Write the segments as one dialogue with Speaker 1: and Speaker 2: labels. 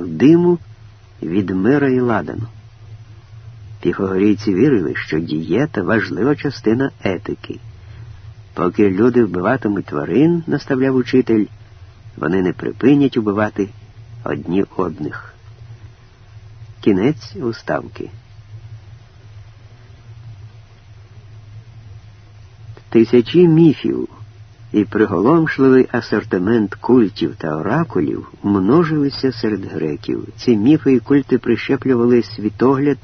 Speaker 1: диму від мира і ладану. Піфагорійці вірили, що дієта важлива частина етики. Поки люди вбиватимуть тварин, наставляв учитель, вони не припинять убивати одні одних. Кінець уставки. Тисячі міфів і приголомшливий асортимент культів та оракулів множилися серед греків. Ці міфи і культи прищеплювали світогляд,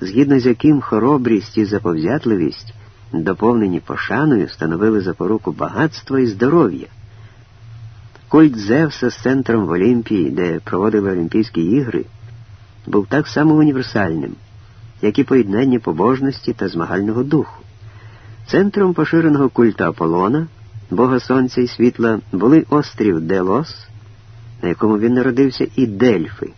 Speaker 1: згідно з яким хоробрість і заповзятливість, доповнені пошаною, становили запоруку багатства і здоров'я. Культ Зевса з центром в Олімпії, де проводили Олімпійські ігри, був так само універсальним, як і поєднання побожності та змагального духу. Центром поширеного культа Аполлона, Бога Сонця і світла, були острів Делос, на якому він народився, і Дельфи.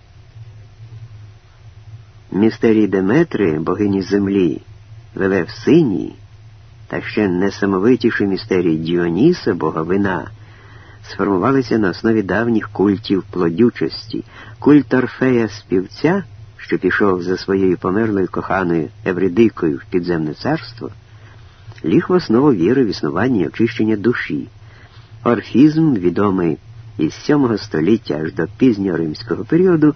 Speaker 1: Містерії Деметри, богині землі, Велев Синії, та ще несамовитіші містерії Діоніса, бога вина, сформувалися на основі давніх культів плодючості, культ Орфея співця, що пішов за своєю померлою коханою Евридикою в підземне царство ліг в основу віри в існування і очищення душі. Орфізм, відомий із VII століття аж до пізнього римського періоду,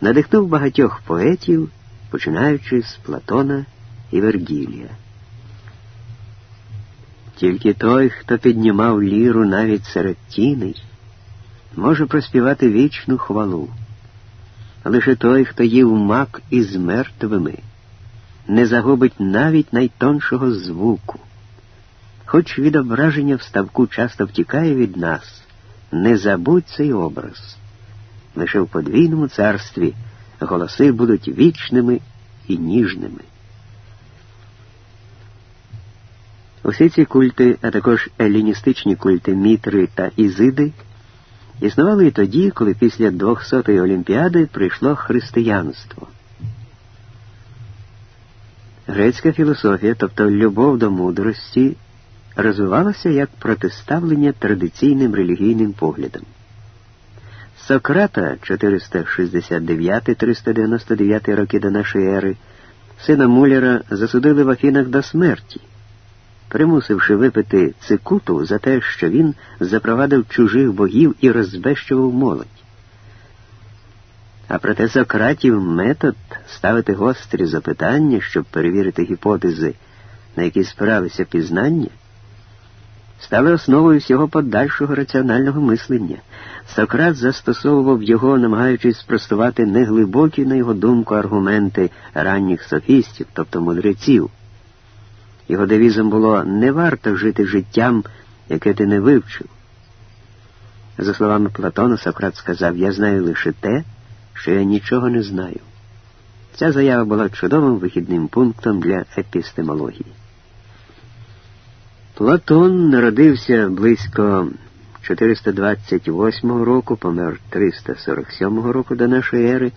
Speaker 1: надихнув багатьох поетів, починаючи з Платона і Вергілія. Тільки той, хто піднімав ліру навіть серед тіней, може проспівати вічну хвалу. Лише той, хто їв мак із мертвими не загубить навіть найтоншого звуку. Хоч відображення в ставку часто втікає від нас, не забудь цей образ. Лише в подвійному царстві голоси будуть вічними і ніжними. Усі ці культи, а також еліністичні культи Мітри та Ізиди, існували і тоді, коли після 200-ї Олімпіади прийшло християнство. Грецька філософія, тобто любов до мудрості, розвивалася як протиставлення традиційним релігійним поглядам. Сократа 469-399 роки до нашої ери, сина Муллера засудили в Афінах до смерті, примусивши випити цикуту за те, що він запровадив чужих богів і розбещував молодь. А проте Сократів метод ставити гострі запитання, щоб перевірити гіпотези, на які спиралися пізнання, стали основою всього подальшого раціонального мислення. Сократ застосовував його, намагаючись спростувати неглибокі, на його думку, аргументи ранніх софістів, тобто мудреців. Його девізом було не варто жити життям, яке ти не вивчив. За словами Платона, Сократ сказав, я знаю лише те що я нічого не знаю. Ця заява була чудовим вихідним пунктом для епістемології. Платон народився близько 428 року, помер 347 року до нашої ери,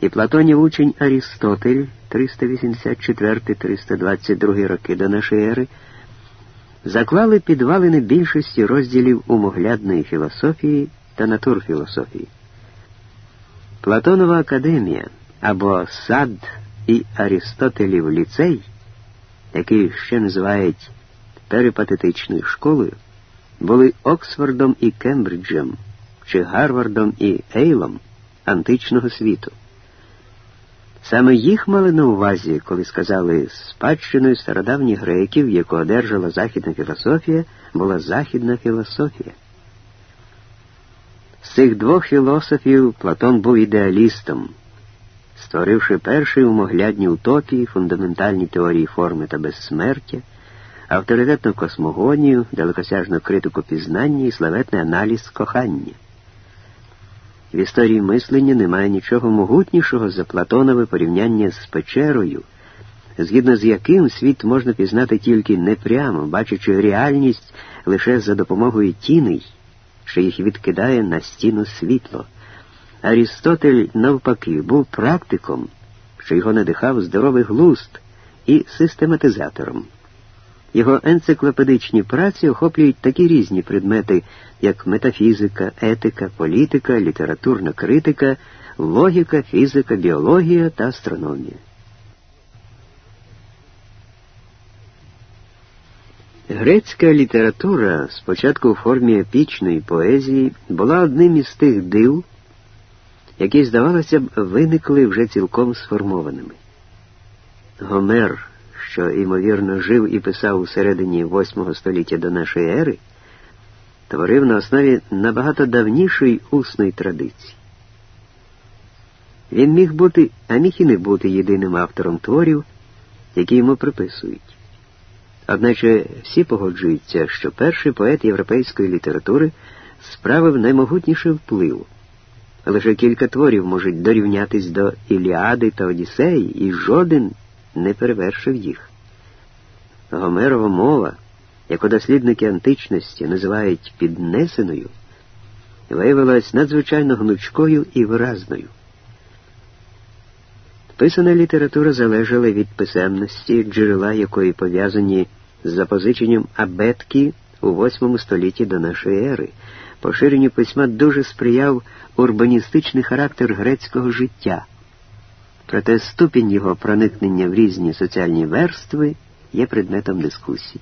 Speaker 1: і Платонів учень Арістотель 384-322 роки до нашої ери заклали підвалини більшості розділів умоглядної філософії та натурфілософії. Платонова академія або сад і Арістотелів ліцей, який ще називають перипатетичною школою, були Оксфордом і Кембриджем чи Гарвардом і Ейлом античного світу. Саме їх мали на увазі, коли сказали, спадщиною стародавніх греків, яку одержала західна філософія, була західна філософія. З цих двох філософів Платон був ідеалістом, створивши перші умоглядні утопії, фундаментальні теорії форми та безсмертя, авторитетну космогонію, далекосяжну критику пізнання і славетний аналіз кохання. В історії мислення немає нічого могутнішого за Платонове порівняння з печерою, згідно з яким світ можна пізнати тільки непрямо, бачачи реальність лише за допомогою тіней що їх відкидає на стіну світло. Арістотель, навпаки, був практиком, що його надихав здоровий глузд і систематизатором. Його енциклопедичні праці охоплюють такі різні предмети, як метафізика, етика, політика, літературна критика, логіка, фізика, біологія та астрономія. Грецька література, спочатку у формі епічної поезії, була одним із тих див, які, здавалося б, виникли вже цілком сформованими. Гомер, що, ймовірно, жив і писав у середині VIII століття до нашої ери, творив на основі набагато давнішої усної традиції. Він міг бути, а міг і не бути єдиним автором творів, які йому приписують. Одначе всі погоджуються, що перший поет європейської літератури справив наймогутніший вплив. Лише кілька творів можуть дорівнятись до Іліади та Одіссеї, і жоден не перевершив їх. Гомерова мова, яку дослідники античності називають піднесеною, виявилась надзвичайно гнучкою і виразною. Писана література залежала від писемності, джерела якої пов'язані з запозиченням абетки у VIII столітті до нашої ери. Поширенню письма дуже сприяв урбаністичний характер грецького життя. Проте ступінь його проникнення в різні соціальні верстви є предметом дискусії.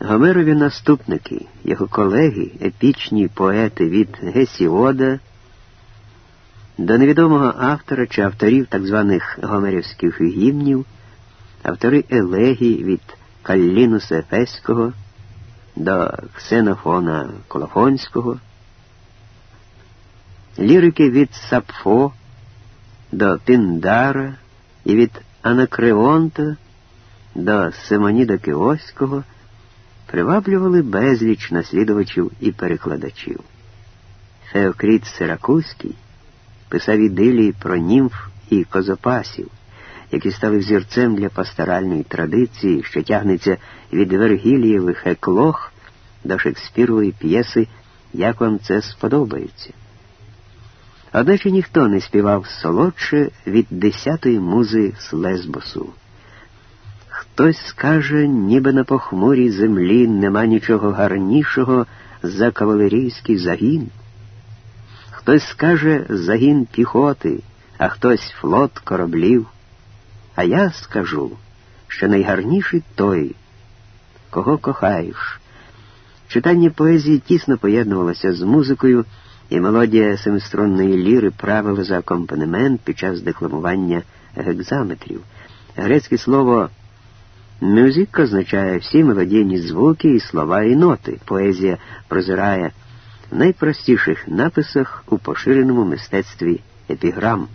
Speaker 1: Гомерові наступники, його колеги, епічні поети від Гесіода до невідомого автора чи авторів так званих гомерівських гімнів, автори елегій від Каллінуса Ефеського до Ксенофона Колофонського, лірики від Сапфо до Піндара і від Анакреонта до Симоніда Киоського приваблювали безліч наслідувачів і перекладачів. Феокріт Сиракузький писав ідилії про німф і козопасів, які стали зірцем для пасторальної традиції, що тягнеться від Вергілієвих еклох до Шекспірової п'єси Як вам це сподобається. Одначе ніхто не співав солодше від десятої музи з Лесбосу. Хтось скаже, ніби на похмурій землі нема нічого гарнішого за кавалерійський загін. Хтось скаже загін піхоти, а хтось флот кораблів. А я скажу, що найгарніший той, кого кохаєш. Читання поезії тісно поєднувалося з музикою, і мелодія семиструнної ліри правила за акомпанемент під час декламування гекзаметрів. Грецьке слово мюзик означає всі мелодійні звуки і слова і ноти. Поезія прозирає найпростіших написах у поширеному мистецтві епіграм.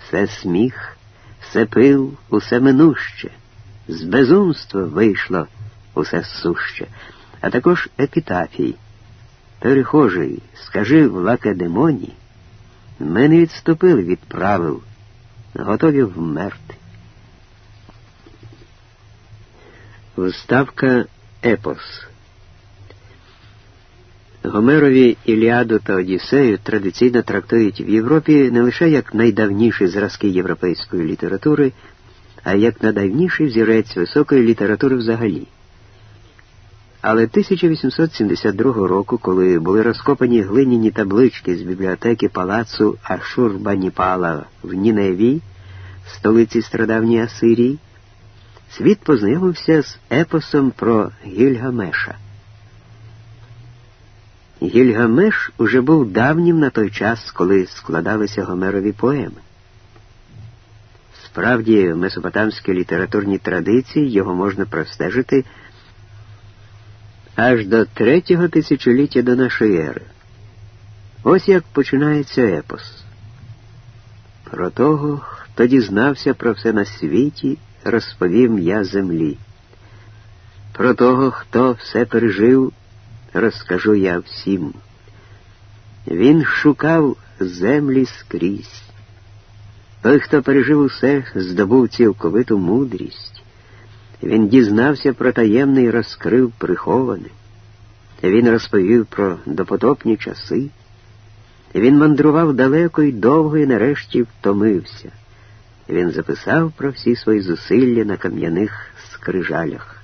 Speaker 1: Все сміх, все пил, усе минуще, з безумства вийшло усе суще, а також епітафій. Перехожий, скажи в лакедемоні, ми не відступили від правил, готові вмерти. Вставка Епос Гомерові Іліаду та Одіссею традиційно трактують в Європі не лише як найдавніші зразки європейської літератури, а як найдавніший взірець високої літератури взагалі. Але 1872 року, коли були розкопані глиняні таблички з бібліотеки палацу Ашурбаніпала в Ніневі, столиці страдавньої Асирії, світ познайомився з епосом про Гільгамеша. Гільгамеш уже був давнім на той час, коли складалися Гомерові поеми. Справді, в месопотамській літературній традиції його можна простежити аж до третього тисячоліття до нашої ери. Ось як починається епос. Про того, хто дізнався про все на світі, розповім я землі. Про того, хто все пережив, розкажу я всім. Він шукав землі скрізь. Той, хто пережив усе, здобув цілковиту мудрість. Він дізнався про таємне і розкрив приховане. Він розповів про допотопні часи. Він мандрував далеко і довго і нарешті втомився. Він записав про всі свої зусилля на кам'яних скрижалях.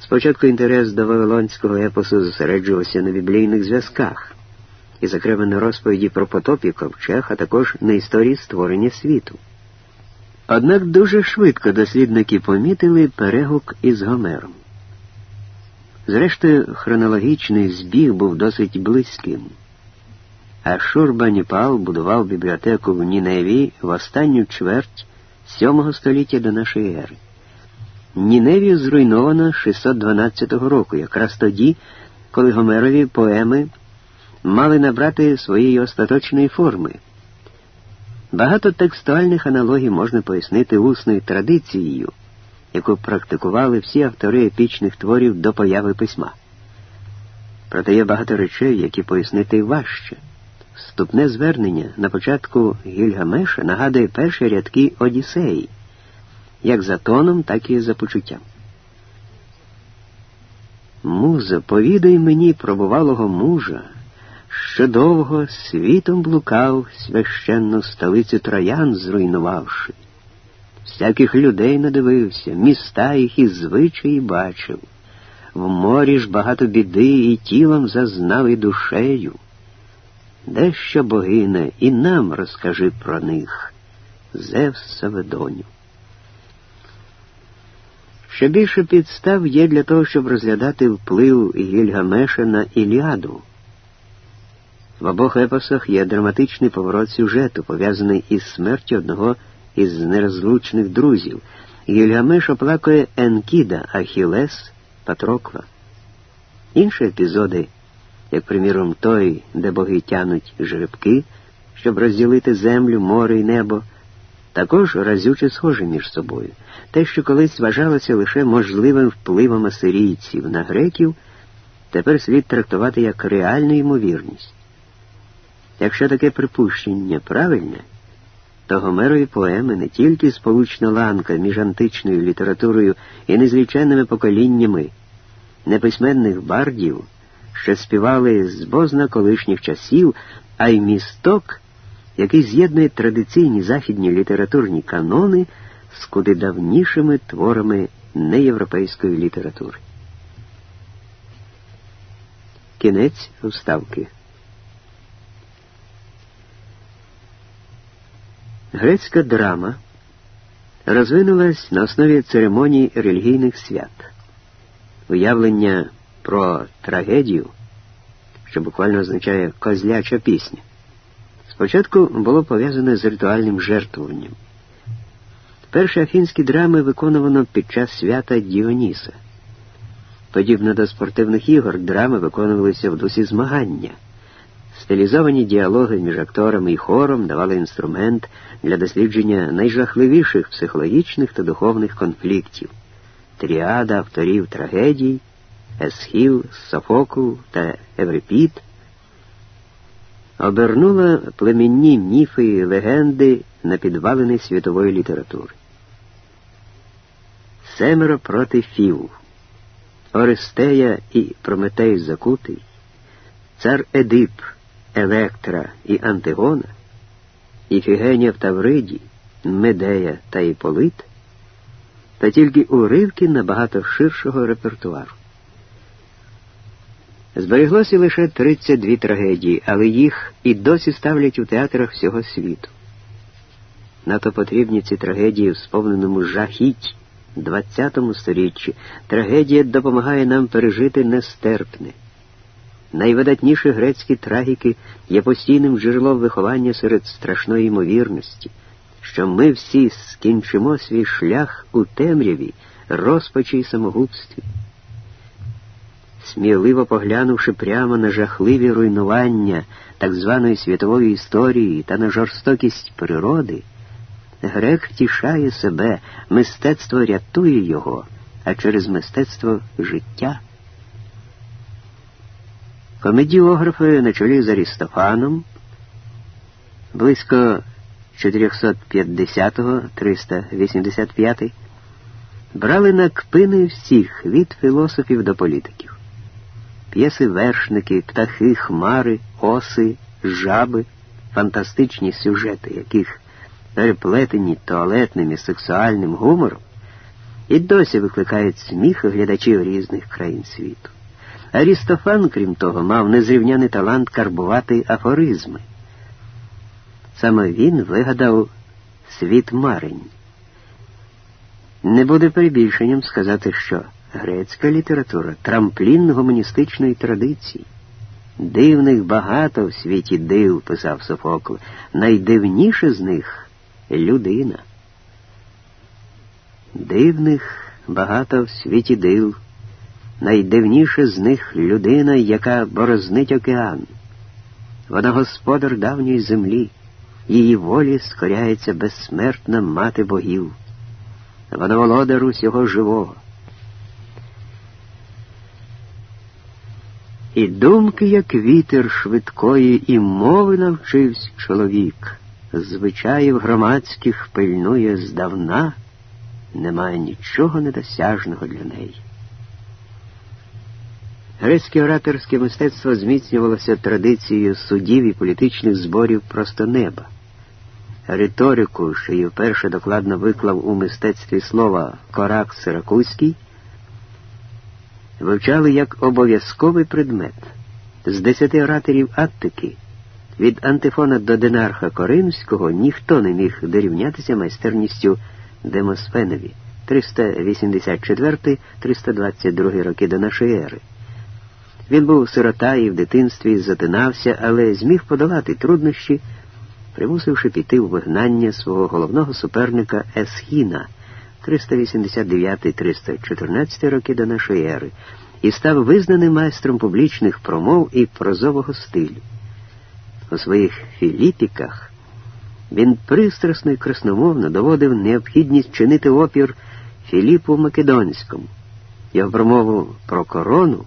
Speaker 1: Спочатку інтерес до Вавилонського епосу зосереджувався на біблійних зв'язках. і, зокрема, на розповіді про потоп і ковчег, а також на історії створення світу. Однак дуже швидко дослідники помітили перегук із Гомером. Зрештою, хронологічний збіг був досить близьким. А Шурбаніпал будував бібліотеку в Ніневі в останню чверть VII століття до нашої ери. Ніневію зруйновано 612 року, якраз тоді, коли Гомерові поеми мали набрати своєї остаточної форми. Багато текстуальних аналогій можна пояснити усною традицією, яку практикували всі автори епічних творів до появи письма. Проте є багато речей, які пояснити важче. Вступне звернення на початку Гільгамеша нагадує перші рядки Одіссеї, як за тоном, так і за почуттям. Муза, повідай мені про бувалого мужа, що довго світом блукав, священну столицю троян зруйнувавши. Всяких людей надивився, міста їх і звичаї бачив. В морі ж багато біди і тілом зазнав і душею. Дещо богине, і нам розкажи про них, Зевсове доню. Ще більше підстав є для того, щоб розглядати вплив Гільгамеша на Іліаду. В обох епосах є драматичний поворот сюжету, пов'язаний із смертю одного із нерозлучних друзів. Гільгамеш оплакує Енкіда, Ахілес, Патрокла. Інші епізоди, як, приміром, той, де боги тянуть жеребки, щоб розділити землю, море і небо, також разюче схожі між собою. Те, що колись вважалося лише можливим впливом асирійців на греків, тепер слід трактувати як реальну ймовірність. Якщо таке припущення правильне, то Гомерові поеми не тільки сполучна ланка між античною літературою і незліченними поколіннями неписьменних бардів, що співали з бозна колишніх часів, а й місток, який з'єднує традиційні західні літературні канони з куди давнішими творами неєвропейської літератури. Кінець вставки. Грецька драма розвинулась на основі церемоній релігійних свят. Уявлення про трагедію, що буквально означає козляча пісня, спочатку було пов'язане з ритуальним жертвуванням. Перші афінські драми виконувано під час свята Діоніса. Подібно до спортивних ігор, драми виконувалися в дусі змагання. Стилізовані діалоги між акторами і хором давали інструмент для дослідження найжахливіших психологічних та духовних конфліктів, тріада авторів трагедій, Есхіл, Софокл та Еврипід, обернула племінні міфи і легенди на підвалини світової літератури. Семеро проти Фів, Орестея і Прометей Закутий, цар Едип. Електра і Антигона, Іфігенія в Тавриді, Медея та Іполит, та тільки уривки набагато ширшого репертуару. Збереглося лише 32 трагедії, але їх і досі ставлять у театрах всього світу. Нато потрібні ці трагедії в сповненому жахіть ХХ столітті. Трагедія допомагає нам пережити нестерпне. Найвидатніші грецькі трагіки є постійним джерелом виховання серед страшної ймовірності, що ми всі скінчимо свій шлях у темряві, розпачі й самогубстві. Сміливо поглянувши прямо на жахливі руйнування так званої світової історії та на жорстокість природи, грек втішає себе, мистецтво рятує його, а через мистецтво життя. Комедіографи на чолі з Арістофаном близько 450-385 брали на кпини всіх від філософів до політиків. П'єси вершники, птахи, хмари, оси, жаби, фантастичні сюжети, яких переплетені туалетним і сексуальним гумором, і досі викликають сміх глядачів різних країн світу. Арістофан, крім того, мав незрівняний талант карбувати афоризми. Саме він вигадав світ марень. Не буде перебільшенням сказати, що грецька література трамплін гуманістичної традиції. Дивних багато в світі див, писав Софокл. Найдивніше з них людина. Дивних багато в світі див. Найдивніше з них людина, яка борознить океан. Вона господар давньої землі, її волі скоряється безсмертна мати богів. Вона володар усього живого. І думки, як вітер швидкої, і мови навчився чоловік, звичаїв громадських пильнує здавна, немає нічого недосяжного для неї. Грецьке ораторське мистецтво зміцнювалося традицією судів і політичних зборів просто неба. Риторику, що її вперше докладно виклав у мистецтві слова Корак Сиракузький, вивчали як обов'язковий предмет. З десяти ораторів Аттики від Антифона до Денарха Коринського ніхто не міг дорівнятися майстерністю Демосфенові 384-322 роки до нашої ери. Він був сирота і в дитинстві затинався, але зміг подолати труднощі, примусивши піти у вигнання свого головного суперника Есхіна 389-314 роки до нашої ери, і став визнаним майстром публічних промов і прозового стилю. У своїх філіпіках він пристрасно і красномовно доводив необхідність чинити опір Філіпу Македонському. Його промову про корону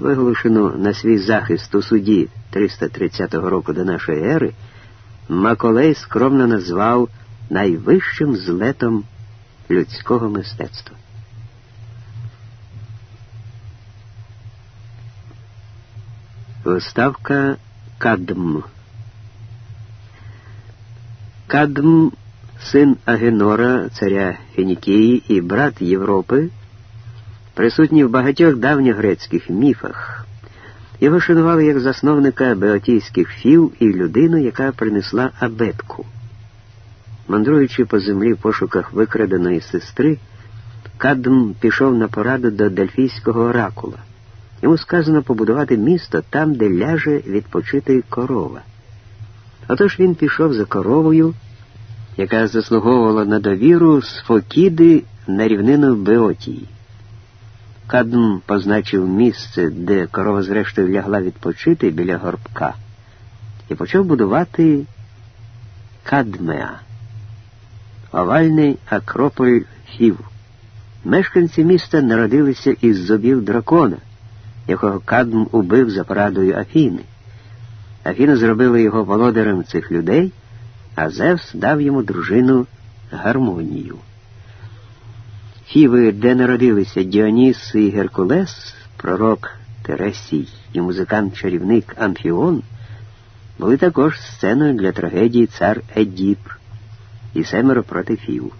Speaker 1: виголошену на свій захист у суді 330 року до нашої ери, Маколей скромно назвав найвищим злетом людського мистецтва. Виставка Кадм. Кадм, син Агенора, царя Фінікії і брат Європи присутній в багатьох давньогрецьких міфах. Його шанували як засновника беотійських фів і людину, яка принесла абетку. Мандруючи по землі в пошуках викраденої сестри, Кадм пішов на пораду до Дельфійського оракула. Йому сказано побудувати місто там, де ляже відпочити корова. Отож він пішов за коровою, яка заслуговувала на довіру з Фокіди на рівнину Беотії. Кадм позначив місце, де корова зрештою лягла відпочити біля горбка, і почав будувати Кадмеа, овальний акрополь Фів. Мешканці міста народилися із зубів дракона, якого Кадм убив за порадою Афіни. Афіна зробила його володарем цих людей, а Зевс дав йому дружину гармонію. Фіви, де народилися Діоніс і Геркулес, пророк Тересій і музикант-чарівник Амфіон, були також сценою для трагедії цар Едіп і семеро проти Фів.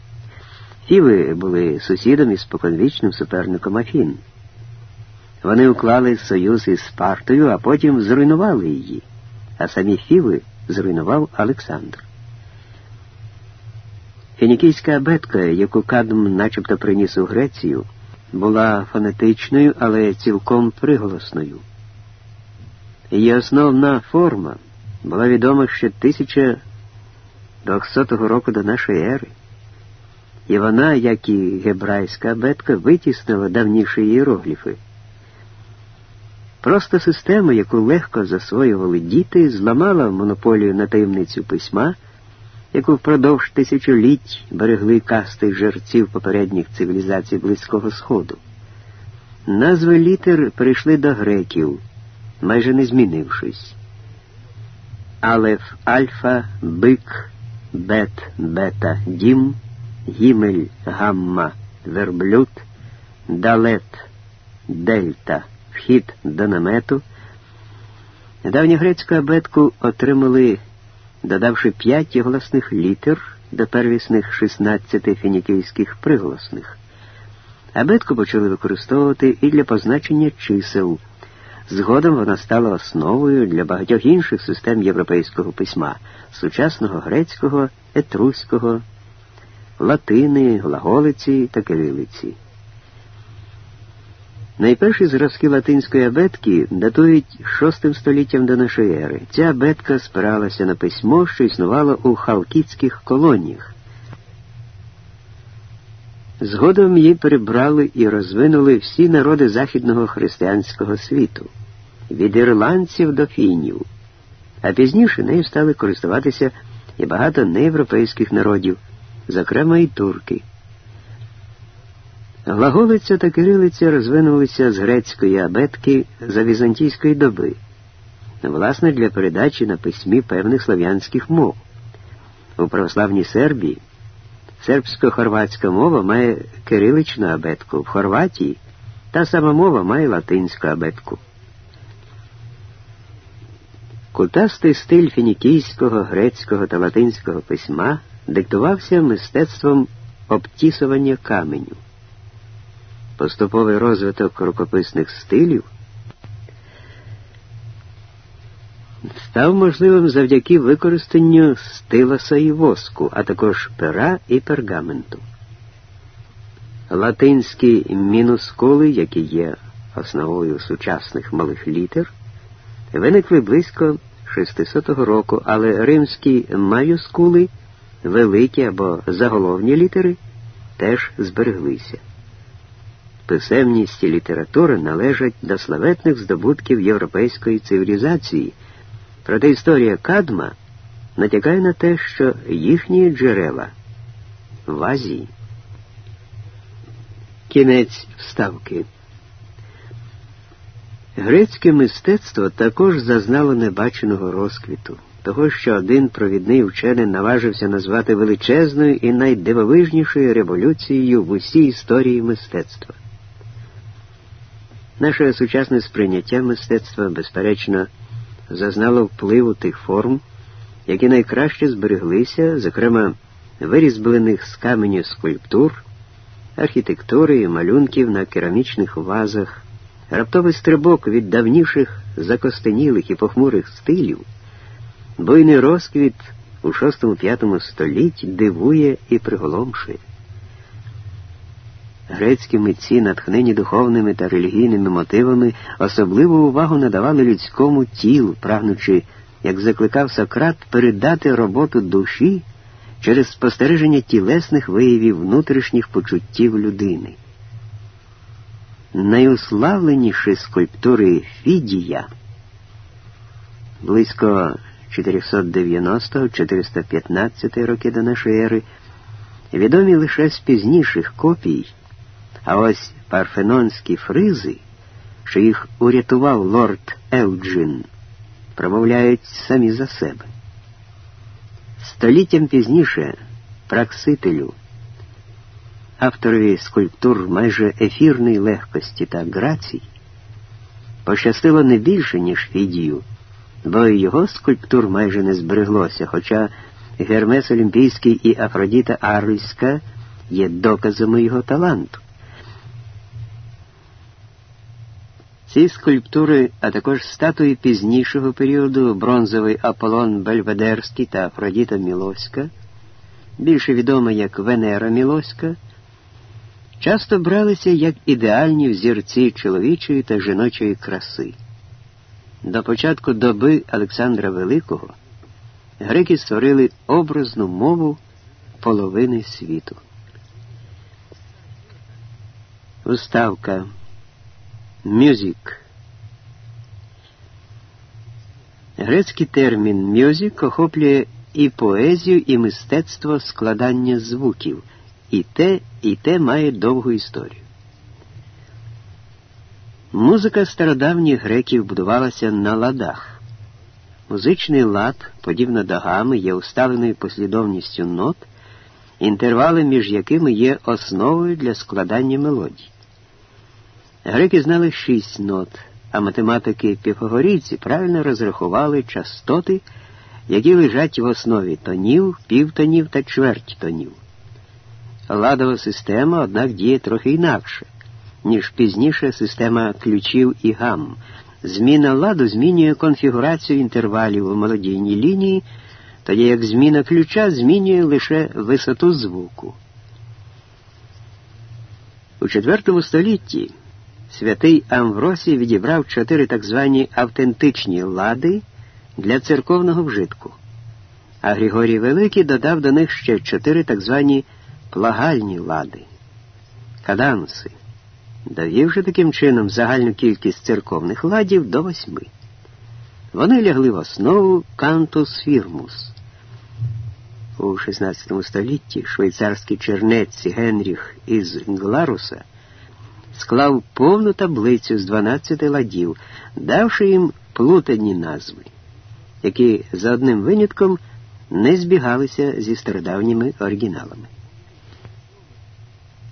Speaker 1: Фіви були сусідом і споконвічним суперником Афін. Вони уклали союз із Спартою, а потім зруйнували її, а самі Фіви зруйнував Олександр. Фінікійська абетка, яку Кадм начебто приніс у Грецію, була фонетичною, але цілком приголосною. Її основна форма була відома ще 1200 року до нашої ери, і вона, як і гебрайська абетка, витіснила давніші іерогліфи. Просто система, яку легко засвоювали діти, зламала монополію на таємницю письма яку впродовж тисячоліть берегли касти жерців попередніх цивілізацій Близького Сходу. Назви літер прийшли до греків, майже не змінившись. Алеф, Альфа, Бик, Бет, Бета, Дім, Гімель, Гамма, Верблюд, Далет, Дельта, Вхід до намету. Давньогрецьку абетку отримали додавши п'ять голосних літер до первісних 16 фінікійських приголосних. Абетку почали використовувати і для позначення чисел, Згодом вона стала основою для багатьох інших систем європейського письма сучасного грецького, етруського, латини, глаголиці та кирилиці. Найперші зразки латинської абетки датують VI століттям до нашої ери. Ця абетка спиралася на письмо, що існувало у халкітських колоніях. Згодом її перебрали і розвинули всі народи західного християнського світу, від ірландців до фінів, а пізніше нею стали користуватися і багато неєвропейських народів, зокрема і турки. Глаголиця та кирилиця розвинулися з грецької абетки за візантійської доби, власне, для передачі на письмі певних слов'янських мов. У православній Сербії сербсько-хорватська мова має кириличну абетку, в Хорватії та сама мова має латинську абетку. Кутастий стиль фінікійського, грецького та латинського письма диктувався мистецтвом обтісування каменю поступовий розвиток рукописних стилів став можливим завдяки використанню стилоса і воску, а також пера і пергаменту. Латинські мінускули, які є основою сучасних малих літер, виникли близько 600 року, але римські маюскули, великі або заголовні літери, теж збереглися писемність і література належать до славетних здобутків європейської цивілізації, проте історія Кадма натякає на те, що їхні джерела в Азії. Кінець вставки. Грецьке мистецтво також зазнало небаченого розквіту, того, що один провідний вчений наважився назвати величезною і найдивовижнішою революцією в усій історії мистецтва. Наше сучасне сприйняття мистецтва, безперечно, зазнало впливу тих форм, які найкраще збереглися, зокрема вирізблених з каменю скульптур, архітектури і малюнків на керамічних вазах, раптовий стрибок від давніших закостенілих і похмурих стилів, буйний розквіт у VI-V столітті дивує і приголомшує. Грецькі митці, натхнені духовними та релігійними мотивами, особливу увагу надавали людському тілу, прагнучи, як закликав Сократ, передати роботу душі через спостереження тілесних виявів внутрішніх почуттів людини. Найуславленіші скульптури Фідія близько 490-415 роки до нашої ери, відомі лише з пізніших копій. А ось парфенонські фризи, що їх урятував лорд Елджин, промовляють самі за себе. Століттям пізніше Праксителю, авторові скульптур майже ефірної легкості та грацій, пощастило не більше, ніж Фідію, бо його скульптур майже не збереглося, хоча Гермес Олімпійський і Афродіта Арльська є доказами його таланту. Ці скульптури, а також статуї пізнішого періоду бронзовий Аполлон Бельведерський та Афродіта Мілоська, більше відома як Венера Мілоська, часто бралися як ідеальні взірці чоловічої та жіночої краси. До початку доби Олександра Великого греки створили образну мову половини світу. Уставка Мюзик. Грецький термін мюзик охоплює і поезію, і мистецтво складання звуків, і те, і те має довгу історію. Музика стародавніх греків будувалася на ладах. Музичний лад, подібно до гами, є усталеною послідовністю нот, інтервали між якими є основою для складання мелодій. Греки знали шість нот, а математики піфагорійці правильно розрахували частоти, які лежать в основі тонів, півтонів та чверть тонів. Ладова система, однак, діє трохи інакше, ніж пізніше система ключів і гам, зміна ладу змінює конфігурацію інтервалів у молодійній лінії, тоді як зміна ключа змінює лише висоту звуку. У IV столітті святий Амвросій відібрав чотири так звані автентичні лади для церковного вжитку, а Григорій Великий додав до них ще чотири так звані плагальні лади, каданси, довівши таким чином загальну кількість церковних ладів до восьми. Вони лягли в основу кантус фірмус. У XVI столітті швейцарський чернець Генріх із Гларуса склав повну таблицю з 12 ладів, давши їм плутані назви, які за одним винятком не збігалися зі стародавніми оригіналами.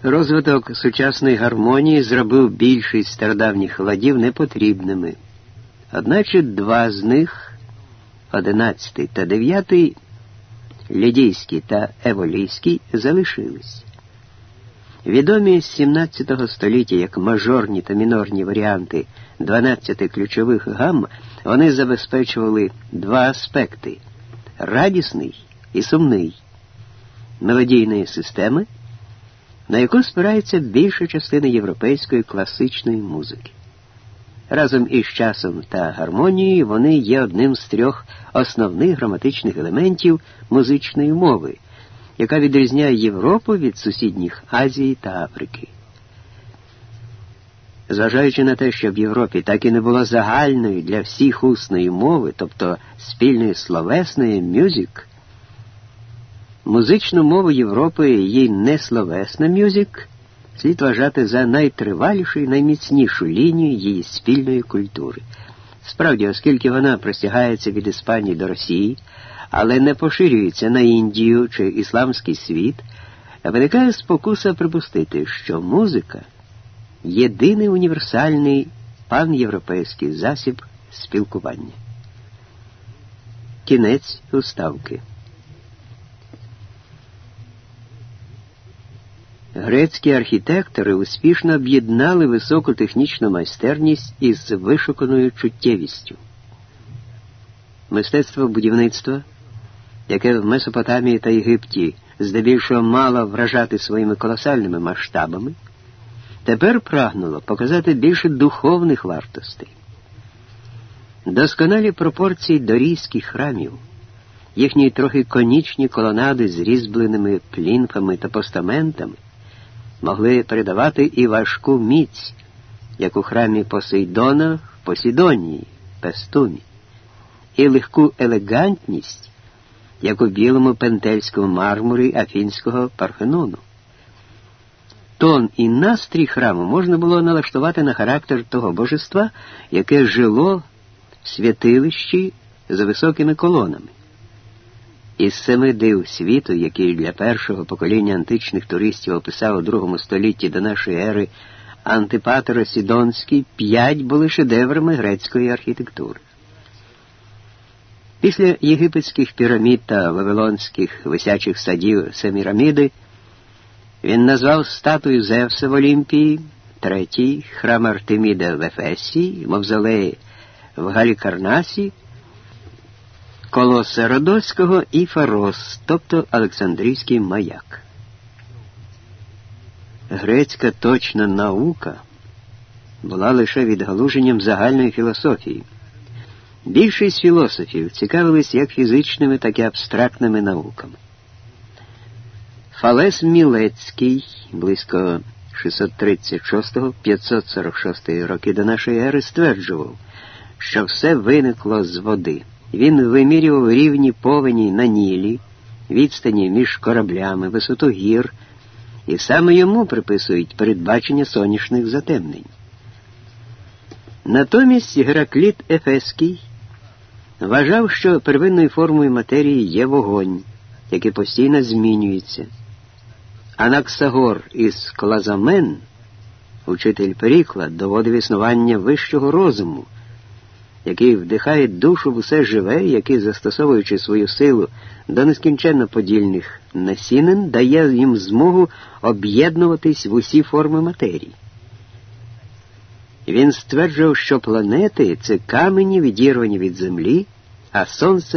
Speaker 1: Розвиток сучасної гармонії зробив більшість стародавніх ладів непотрібними, одначе два з них, одинадцятий та дев'ятий, лідійський та еволійський, залишились. Відомі з 17 століття як мажорні та мінорні варіанти 12 ключових гам, вони забезпечували два аспекти радісний і сумний мелодійної системи на яку спирається більша частина європейської класичної музики. Разом із часом та гармонією вони є одним з трьох основних граматичних елементів музичної мови, яка відрізняє Європу від сусідніх Азії та Африки. Зважаючи на те, що в Європі так і не було загальної для всіх усної мови, тобто спільної словесної мюзик, Музичну мову Європи і її несловесна мюзик слід вважати за найтривалішу і найміцнішу лінію її спільної культури. Справді, оскільки вона простягається від Іспанії до Росії, але не поширюється на Індію чи ісламський світ, виникає спокуса припустити, що музика єдиний універсальний панєвропейський засіб спілкування. Кінець уставки. Грецькі архітектори успішно об'єднали високу технічну майстерність із вишуканою чуттєвістю. Мистецтво будівництва, яке в Месопотамії та Єгипті здебільшого мало вражати своїми колосальними масштабами, тепер прагнуло показати більше духовних вартостей. Досконалі пропорції дорійських храмів, їхні трохи конічні колонади з різьбленими плінфами та постаментами могли передавати і важку міць, як у храмі Посейдона в Посідонії, Пестумі, і легку елегантність, як у білому пентельському мармурі Афінського Парфенону. Тон і настрій храму можна було налаштувати на характер того божества, яке жило в святилищі за високими колонами. Із семи див світу, які для першого покоління античних туристів описав у другому столітті до нашої ери Антипатер Сідонський, п'ять були шедеврами грецької архітектури. Після єгипетських пірамід та вавилонських висячих садів Семіраміди він назвав статую Зевса в Олімпії, третій храм Артеміда в Ефесі, Мавзолеї в Галікарнасі колоса Родоцького і Фарос, тобто Олександрійський маяк. Грецька точна наука була лише відгалуженням загальної філософії. Більшість філософів цікавились як фізичними, так і абстрактними науками. Фалес Мілецький близько 636-546 роки до нашої ери стверджував, що все виникло з води. Він вимірював рівні повені на Нілі, відстані між кораблями, висоту гір, і саме йому приписують передбачення сонячних затемнень. Натомість Геракліт Ефеський вважав, що первинною формою матерії є вогонь, який постійно змінюється. Анаксагор із Клазамен, учитель Перікла, доводив існування вищого розуму який вдихає душу в усе живе, який, застосовуючи свою силу до нескінченно подільних насінин, дає їм змогу об'єднуватись в усі форми матерії. Він стверджував, що планети це камені, відірвані від землі, а сонце